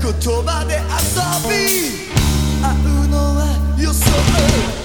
言葉で遊び。会うのはよそ